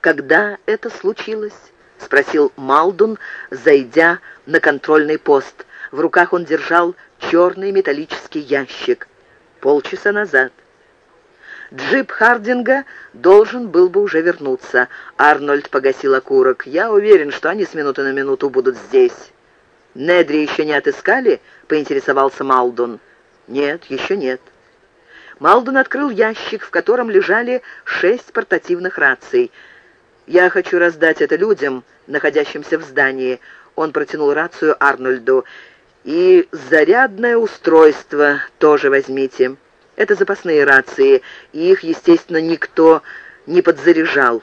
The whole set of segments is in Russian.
«Когда это случилось?» — спросил Малдун, зайдя на контрольный пост. В руках он держал черный металлический ящик. Полчаса назад. Джип Хардинга должен был бы уже вернуться. Арнольд погасил окурок. «Я уверен, что они с минуты на минуту будут здесь». «Недри еще не отыскали?» — поинтересовался Малдун. «Нет, еще нет». Малдун открыл ящик, в котором лежали шесть портативных раций. «Я хочу раздать это людям, находящимся в здании». Он протянул рацию Арнольду. «И зарядное устройство тоже возьмите». Это запасные рации, и их, естественно, никто не подзаряжал.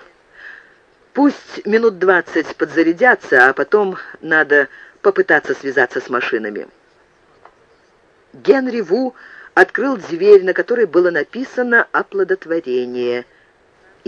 Пусть минут двадцать подзарядятся, а потом надо попытаться связаться с машинами. Генри Ву открыл дверь, на которой было написано «Оплодотворение»,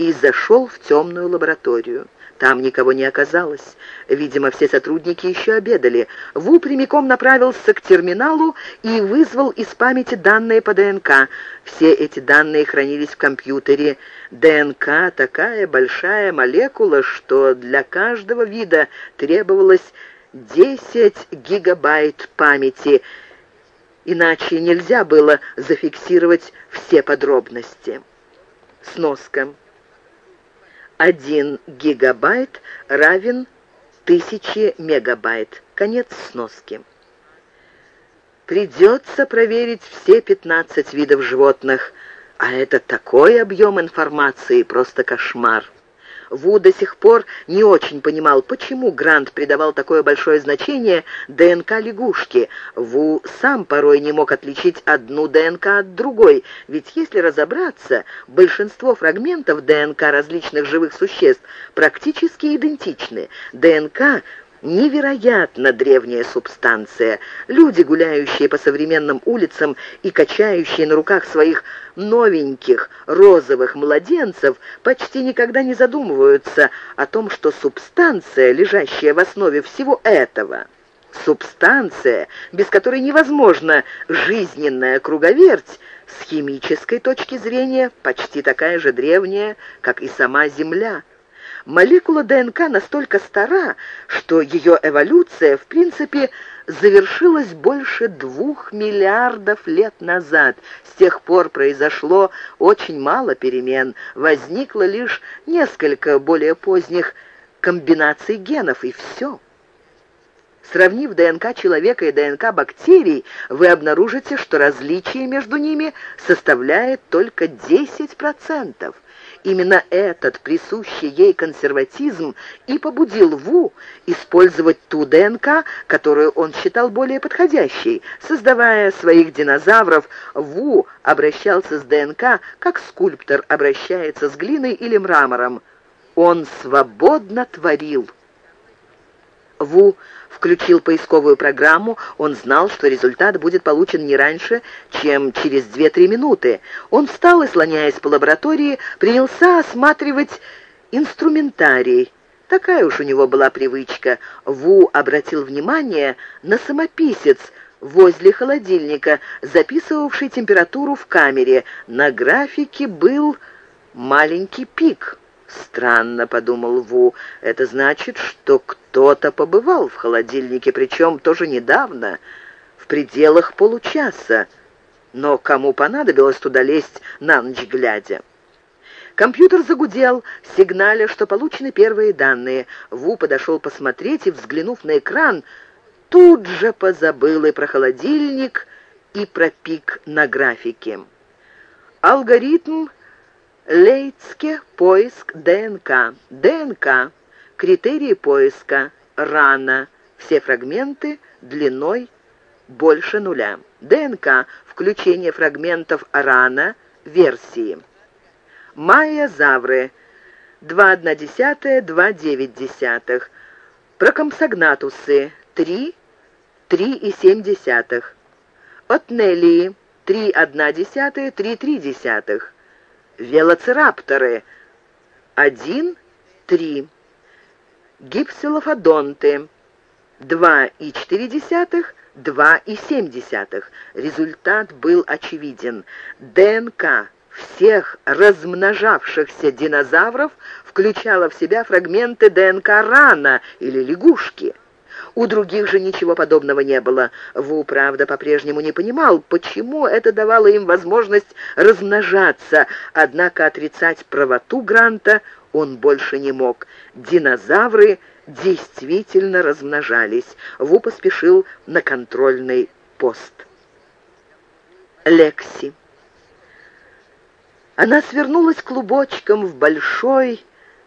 и зашел в темную лабораторию. Там никого не оказалось. Видимо, все сотрудники еще обедали. Ву прямиком направился к терминалу и вызвал из памяти данные по ДНК. Все эти данные хранились в компьютере. ДНК — такая большая молекула, что для каждого вида требовалось 10 гигабайт памяти, иначе нельзя было зафиксировать все подробности. Сноска. 1 гигабайт равен 1000 мегабайт. Конец сноски. Придется проверить все 15 видов животных, а это такой объем информации, просто кошмар. Ву до сих пор не очень понимал, почему Грант придавал такое большое значение ДНК лягушки. Ву сам порой не мог отличить одну ДНК от другой, ведь если разобраться, большинство фрагментов ДНК различных живых существ практически идентичны. ДНК Невероятно древняя субстанция. Люди, гуляющие по современным улицам и качающие на руках своих новеньких розовых младенцев, почти никогда не задумываются о том, что субстанция, лежащая в основе всего этого, субстанция, без которой невозможна жизненная круговерть, с химической точки зрения почти такая же древняя, как и сама Земля. Молекула ДНК настолько стара, что ее эволюция, в принципе, завершилась больше двух миллиардов лет назад. С тех пор произошло очень мало перемен, возникло лишь несколько более поздних комбинаций генов, и все. Сравнив ДНК человека и ДНК бактерий, вы обнаружите, что различие между ними составляет только 10%. Именно этот присущий ей консерватизм и побудил Ву использовать ту ДНК, которую он считал более подходящей. Создавая своих динозавров, Ву обращался с ДНК, как скульптор обращается с глиной или мрамором. Он свободно творил. Ву включил поисковую программу, он знал, что результат будет получен не раньше, чем через 2-3 минуты. Он встал и, слоняясь по лаборатории, принялся осматривать инструментарий. Такая уж у него была привычка. Ву обратил внимание на самописец возле холодильника, записывавший температуру в камере. На графике был маленький пик. «Странно», — подумал Ву, — «это значит, что кто-то побывал в холодильнике, причем тоже недавно, в пределах получаса. Но кому понадобилось туда лезть на ночь глядя?» Компьютер загудел, сигналя, что получены первые данные. Ву подошел посмотреть и, взглянув на экран, тут же позабыл и про холодильник, и про пик на графике. Алгоритм Лейцке поиск ДНК. ДНК. Критерии поиска. Рана. Все фрагменты длиной больше нуля. ДНК. Включение фрагментов рана. Версии. Майя-завры. 2,1, 2,9. Прокомсогнатусы. 3, 3,7. Отнелии. 3,1, 3,3 велоцирапторы. Один, три. Гипсилофодонты. Два и четыре десятых, два и семь десятых. Результат был очевиден. ДНК всех размножавшихся динозавров включала в себя фрагменты ДНК рана или лягушки. У других же ничего подобного не было. Ву, правда, по-прежнему не понимал, почему это давало им возможность размножаться, однако отрицать правоту Гранта он больше не мог. Динозавры действительно размножались. Ву поспешил на контрольный пост. Лекси. Она свернулась клубочком в большой,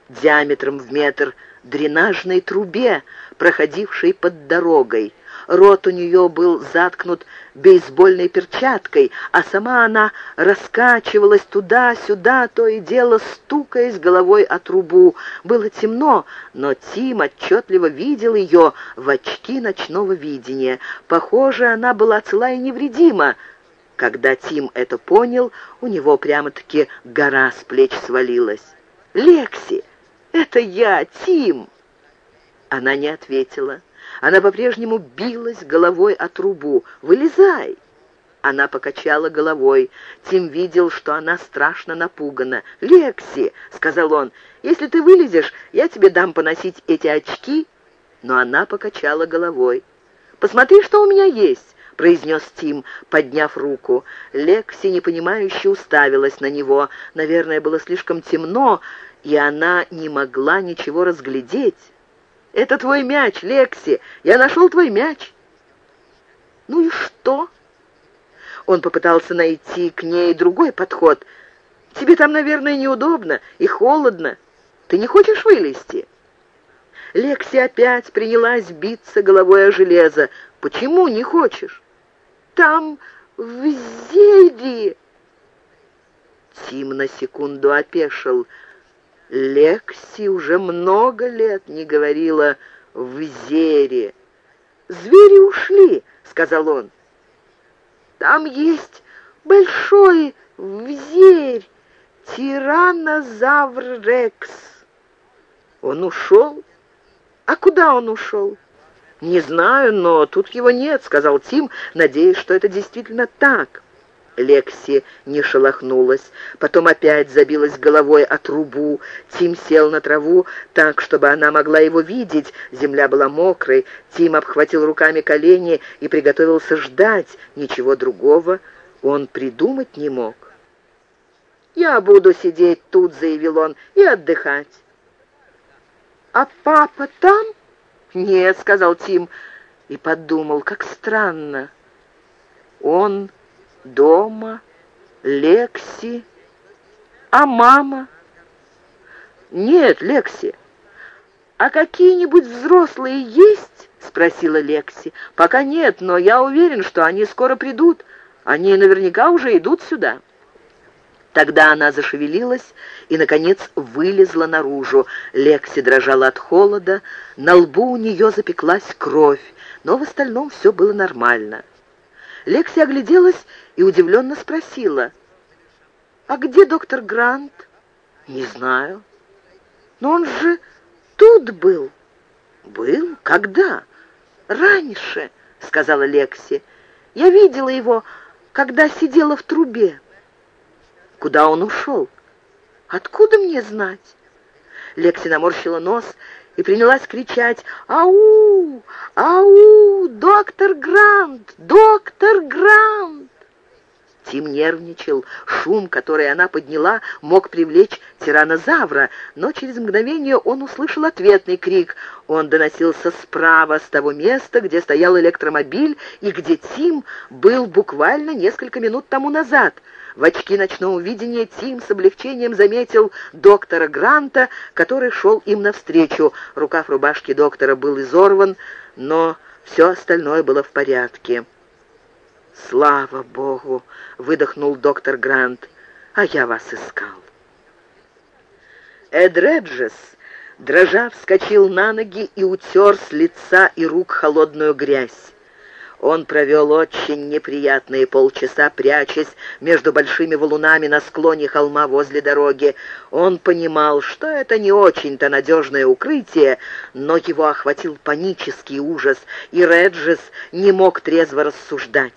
диаметром в метр, дренажной трубе, проходившей под дорогой. Рот у нее был заткнут бейсбольной перчаткой, а сама она раскачивалась туда-сюда, то и дело стукаясь головой о трубу. Было темно, но Тим отчетливо видел ее в очки ночного видения. Похоже, она была цела и невредима. Когда Тим это понял, у него прямо-таки гора с плеч свалилась. «Лекси, это я, Тим!» Она не ответила. Она по-прежнему билась головой о трубу. «Вылезай!» Она покачала головой. Тим видел, что она страшно напугана. «Лекси!» — сказал он. «Если ты вылезешь, я тебе дам поносить эти очки». Но она покачала головой. «Посмотри, что у меня есть!» — произнес Тим, подняв руку. Лекси, непонимающе, уставилась на него. Наверное, было слишком темно, и она не могла ничего разглядеть. «Это твой мяч, Лекси! Я нашел твой мяч!» «Ну и что?» Он попытался найти к ней другой подход. «Тебе там, наверное, неудобно и холодно. Ты не хочешь вылезти?» Лекси опять принялась биться головой о железо. «Почему не хочешь?» «Там, в зелье...» Тим на секунду опешил. Лекси уже много лет не говорила в зере. «Звери ушли», — сказал он. «Там есть большой зверь, тиранозавр Рекс». «Он ушел? А куда он ушел?» «Не знаю, но тут его нет», — сказал Тим, надеясь, что это действительно так. Лекси не шелохнулась, потом опять забилась головой о трубу. Тим сел на траву так, чтобы она могла его видеть. Земля была мокрой. Тим обхватил руками колени и приготовился ждать. Ничего другого он придумать не мог. «Я буду сидеть тут», — заявил он, — «и отдыхать». «А папа там?» «Нет», — сказал Тим, и подумал, как странно. Он дома, Лекси. А мама? Нет, Лекси. А какие-нибудь взрослые есть? Спросила Лекси. Пока нет, но я уверен, что они скоро придут. Они наверняка уже идут сюда. Тогда она зашевелилась и, наконец, вылезла наружу. Лекси дрожала от холода, на лбу у нее запеклась кровь, но в остальном все было нормально. Лекси огляделась и удивленно спросила, «А где доктор Грант?» «Не знаю». «Но он же тут был». «Был? Когда?» «Раньше», — сказала Лекси. «Я видела его, когда сидела в трубе». «Куда он ушел?» «Откуда мне знать?» Лекси наморщила нос и принялась кричать «Ау! Ау! Доктор Грант! Доктор Грант!» Тим нервничал. Шум, который она подняла, мог привлечь тиранозавра, но через мгновение он услышал ответный крик. Он доносился справа, с того места, где стоял электромобиль и где Тим был буквально несколько минут тому назад — в очки ночного видения Тим с облегчением заметил доктора Гранта, который шел им навстречу. Рукав рубашки доктора был изорван, но все остальное было в порядке. «Слава Богу!» — выдохнул доктор Грант. «А я вас искал». Эд Реджес, дрожа, вскочил на ноги и утер с лица и рук холодную грязь. Он провел очень неприятные полчаса, прячась между большими валунами на склоне холма возле дороги. Он понимал, что это не очень-то надежное укрытие, но его охватил панический ужас, и Реджес не мог трезво рассуждать.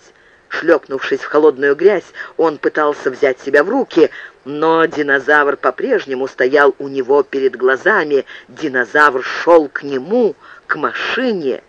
Шлепнувшись в холодную грязь, он пытался взять себя в руки, но динозавр по-прежнему стоял у него перед глазами. Динозавр шел к нему, к машине,